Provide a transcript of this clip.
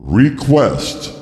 Request